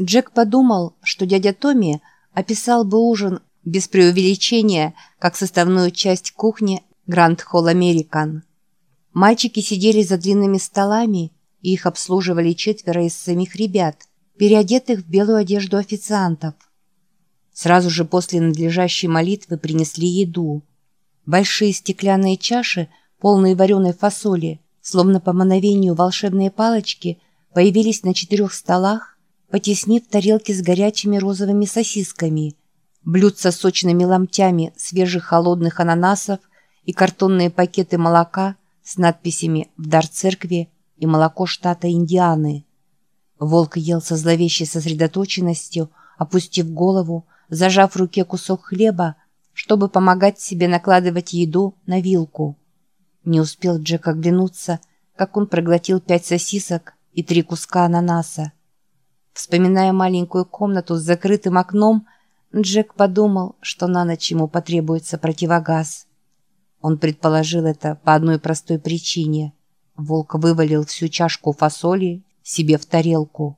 Джек подумал, что дядя Томми описал бы ужин без преувеличения как составную часть кухни Гранд Холл Американ. Мальчики сидели за длинными столами, и их обслуживали четверо из самих ребят, переодетых в белую одежду официантов. Сразу же после надлежащей молитвы принесли еду. Большие стеклянные чаши, полные вареной фасоли, словно по мановению волшебные палочки, появились на четырех столах, потеснив тарелки с горячими розовыми сосисками, блюдца с сочными ломтями свежих холодных ананасов и картонные пакеты молока с надписями «В дар церкви» и «Молоко штата Индианы». Волк ел со зловещей сосредоточенностью, опустив голову, зажав в руке кусок хлеба, чтобы помогать себе накладывать еду на вилку. Не успел Джек оглянуться, как он проглотил пять сосисок и три куска ананаса. Вспоминая маленькую комнату с закрытым окном, Джек подумал, что на ночь ему потребуется противогаз. Он предположил это по одной простой причине. Волк вывалил всю чашку фасоли себе в тарелку.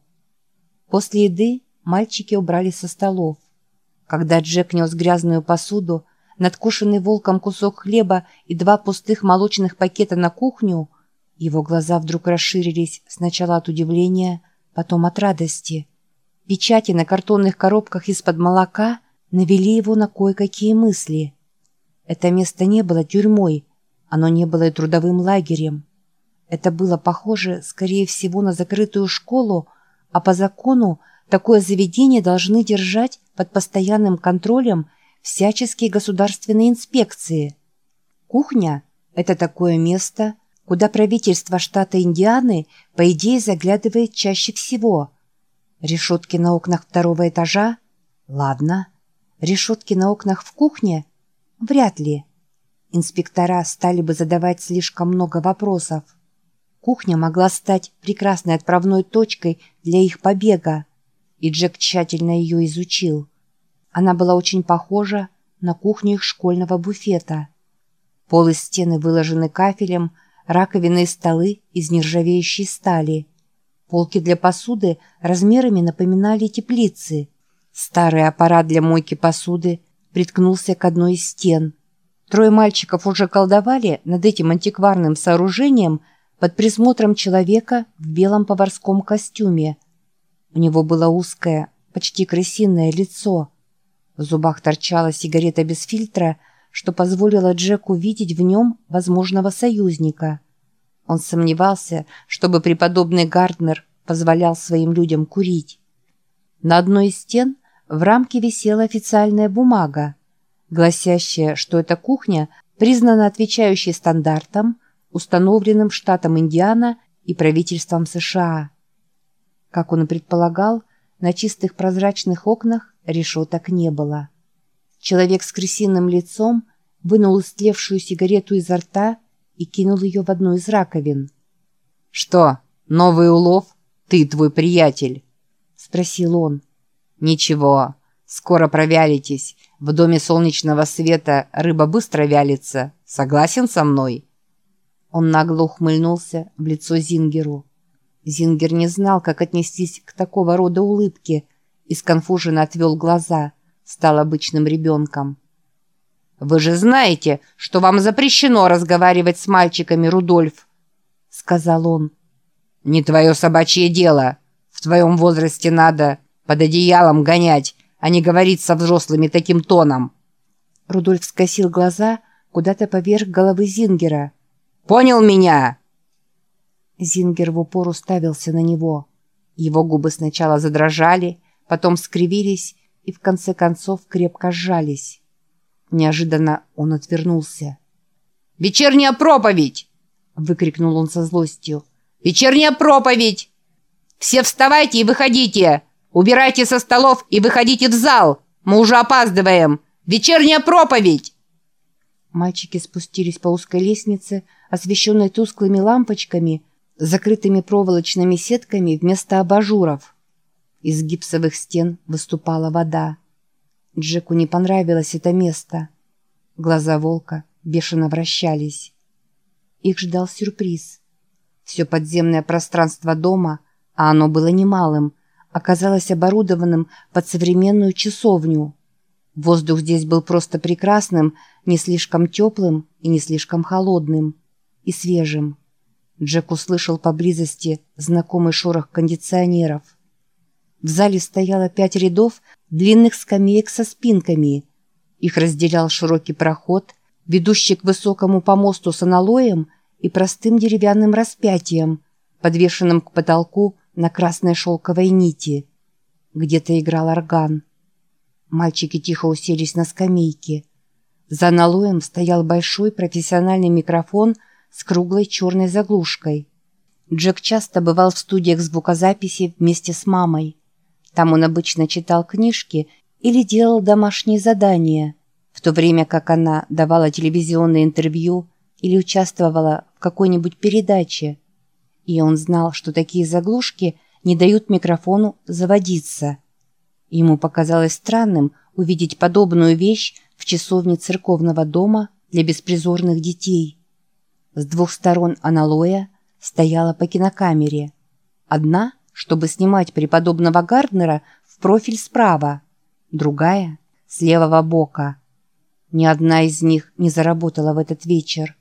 После еды мальчики убрали со столов. Когда Джек нес грязную посуду, надкушенный волком кусок хлеба и два пустых молочных пакета на кухню, его глаза вдруг расширились сначала от удивления, потом от радости. Печати на картонных коробках из-под молока навели его на кое-какие мысли. Это место не было тюрьмой, оно не было и трудовым лагерем. Это было похоже, скорее всего, на закрытую школу, а по закону Такое заведение должны держать под постоянным контролем всяческие государственные инспекции. Кухня – это такое место, куда правительство штата Индианы, по идее, заглядывает чаще всего. Решетки на окнах второго этажа? Ладно. Решетки на окнах в кухне? Вряд ли. Инспектора стали бы задавать слишком много вопросов. Кухня могла стать прекрасной отправной точкой для их побега и Джек тщательно ее изучил. Она была очень похожа на кухню их школьного буфета. Пол и стены выложены кафелем, раковины и столы из нержавеющей стали. Полки для посуды размерами напоминали теплицы. Старый аппарат для мойки посуды приткнулся к одной из стен. Трое мальчиков уже колдовали над этим антикварным сооружением под присмотром человека в белом поварском костюме – у него было узкое, почти крысиное лицо. В зубах торчала сигарета без фильтра, что позволило Джеку видеть в нем возможного союзника. Он сомневался, чтобы преподобный Гарднер позволял своим людям курить. На одной из стен в рамке висела официальная бумага, гласящая, что эта кухня признана отвечающей стандартам, установленным штатом Индиана и правительством США. Как он и предполагал, на чистых прозрачных окнах решеток не было. Человек с крысиным лицом вынул истлевшую сигарету изо рта и кинул ее в одну из раковин. «Что, новый улов? Ты твой приятель?» — спросил он. «Ничего, скоро провялитесь. В доме солнечного света рыба быстро вялится. Согласен со мной?» Он нагло ухмыльнулся в лицо Зингеру. Зингер не знал, как отнестись к такого рода улыбке, и сконфуженно отвел глаза, стал обычным ребенком. «Вы же знаете, что вам запрещено разговаривать с мальчиками, Рудольф!» — сказал он. «Не твое собачье дело. В твоем возрасте надо под одеялом гонять, а не говорить со взрослыми таким тоном». Рудольф скосил глаза куда-то поверх головы Зингера. «Понял меня?» Зингер в упор уставился на него. Его губы сначала задрожали, потом скривились и в конце концов крепко сжались. Неожиданно он отвернулся. «Вечерняя проповедь!» — выкрикнул он со злостью. «Вечерняя проповедь! Все вставайте и выходите! Убирайте со столов и выходите в зал! Мы уже опаздываем! Вечерняя проповедь!» Мальчики спустились по узкой лестнице, освещенной тусклыми лампочками, закрытыми проволочными сетками вместо абажуров. Из гипсовых стен выступала вода. Джеку не понравилось это место. Глаза волка бешено вращались. Их ждал сюрприз. Все подземное пространство дома, а оно было немалым, оказалось оборудованным под современную часовню. Воздух здесь был просто прекрасным, не слишком теплым и не слишком холодным, и свежим. Джек услышал поблизости знакомый шорох кондиционеров. В зале стояло пять рядов длинных скамеек со спинками. Их разделял широкий проход, ведущий к высокому помосту с аналоем и простым деревянным распятием, подвешенным к потолку на красной шелковой нити. Где-то играл орган. Мальчики тихо уселись на скамейке. За аналоем стоял большой профессиональный микрофон с круглой черной заглушкой. Джек часто бывал в студиях звукозаписи вместе с мамой. Там он обычно читал книжки или делал домашние задания, в то время как она давала телевизионное интервью или участвовала в какой-нибудь передаче. И он знал, что такие заглушки не дают микрофону заводиться. Ему показалось странным увидеть подобную вещь в часовне церковного дома для беспризорных детей. С двух сторон аналоя стояла по кинокамере. Одна, чтобы снимать преподобного Гарднера в профиль справа, другая — с левого бока. Ни одна из них не заработала в этот вечер.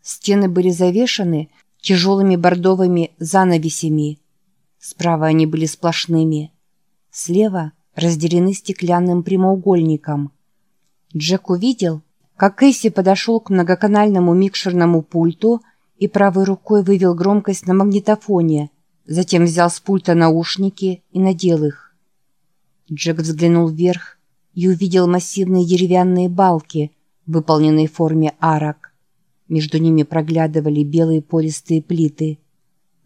Стены были завешаны тяжелыми бордовыми занавесями. Справа они были сплошными. Слева разделены стеклянным прямоугольником. Джек увидел, как Кэсси подошел к многоканальному микшерному пульту и правой рукой вывел громкость на магнитофоне, затем взял с пульта наушники и надел их. Джек взглянул вверх и увидел массивные деревянные балки, выполненные в форме арок. Между ними проглядывали белые пористые плиты.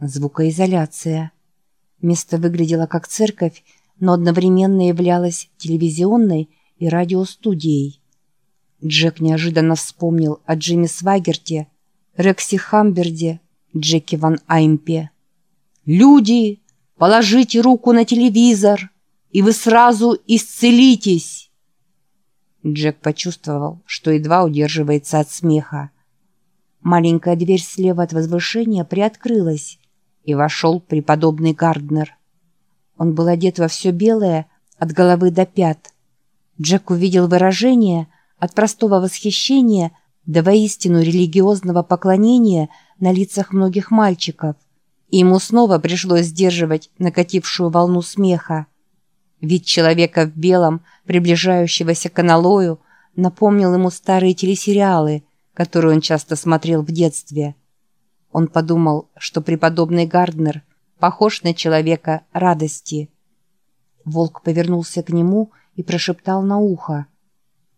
Звукоизоляция. Место выглядело как церковь, но одновременно являлось телевизионной и радиостудией. Джек неожиданно вспомнил о Джимми Свагерте, Рекси Хамберде, Джеки Ван Аймпе. «Люди, положите руку на телевизор, и вы сразу исцелитесь!» Джек почувствовал, что едва удерживается от смеха. Маленькая дверь слева от возвышения приоткрылась, и вошел преподобный Гарднер. Он был одет во все белое, от головы до пят. Джек увидел выражение от простого восхищения до воистину религиозного поклонения на лицах многих мальчиков, ему снова пришлось сдерживать накатившую волну смеха. Вид человека в белом, приближающегося к аналою, напомнил ему старые телесериалы, которую он часто смотрел в детстве. Он подумал, что преподобный Гарднер похож на человека радости. Волк повернулся к нему и прошептал на ухо.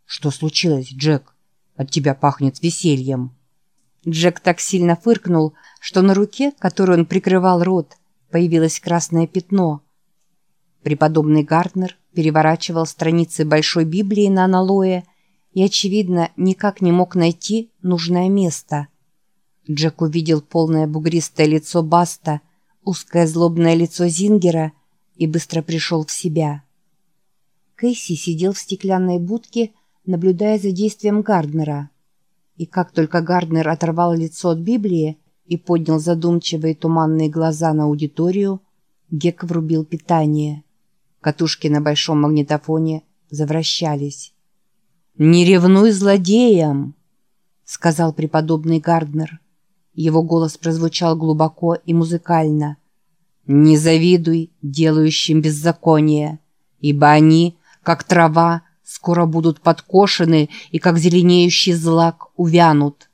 «Что случилось, Джек? От тебя пахнет весельем». Джек так сильно фыркнул, что на руке, которой он прикрывал рот, появилось красное пятно. Преподобный Гарднер переворачивал страницы Большой Библии на аналое и, очевидно, никак не мог найти нужное место. Джек увидел полное бугристое лицо Баста, узкое злобное лицо Зингера и быстро пришел в себя. Кейси сидел в стеклянной будке, наблюдая за действием Гарднера. И как только Гарднер оторвал лицо от Библии и поднял задумчивые туманные глаза на аудиторию, Гек врубил питание. Катушки на большом магнитофоне завращались. «Не ревнуй злодеям!» — сказал преподобный Гарднер. Его голос прозвучал глубоко и музыкально. «Не завидуй делающим беззаконие, ибо они, как трава, скоро будут подкошены и, как зеленеющий злак, увянут.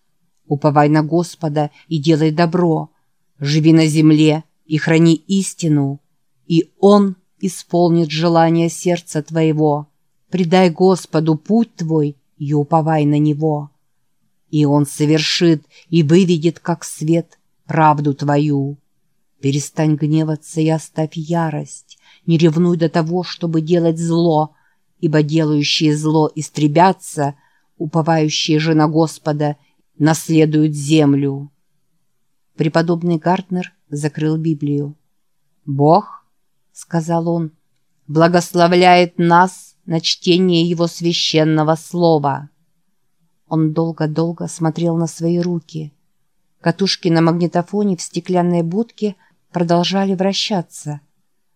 Уповай на Господа и делай добро, живи на земле и храни истину, и Он исполнит желание сердца твоего». Предай Господу путь твой и уповай на Него. И Он совершит и выведет, как свет, правду твою. Перестань гневаться и оставь ярость, не ревнуй до того, чтобы делать зло, ибо делающие зло истребятся, уповающие же на Господа наследуют землю. Преподобный Гартнер закрыл Библию. «Бог, — сказал он, — благословляет нас на чтение его священного слова. Он долго-долго смотрел на свои руки. Катушки на магнитофоне в стеклянной будке продолжали вращаться.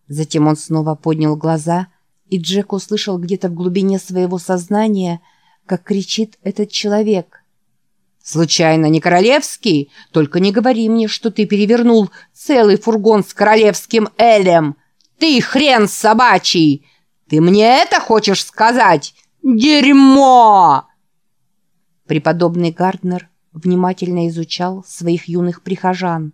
Затем он снова поднял глаза, и Джек услышал где-то в глубине своего сознания, как кричит этот человек. «Случайно не королевский? Только не говори мне, что ты перевернул целый фургон с королевским элем! Ты хрен собачий! Ты мне это хочешь сказать? Дерьмо!» Преподобный Гарднер внимательно изучал своих юных прихожан.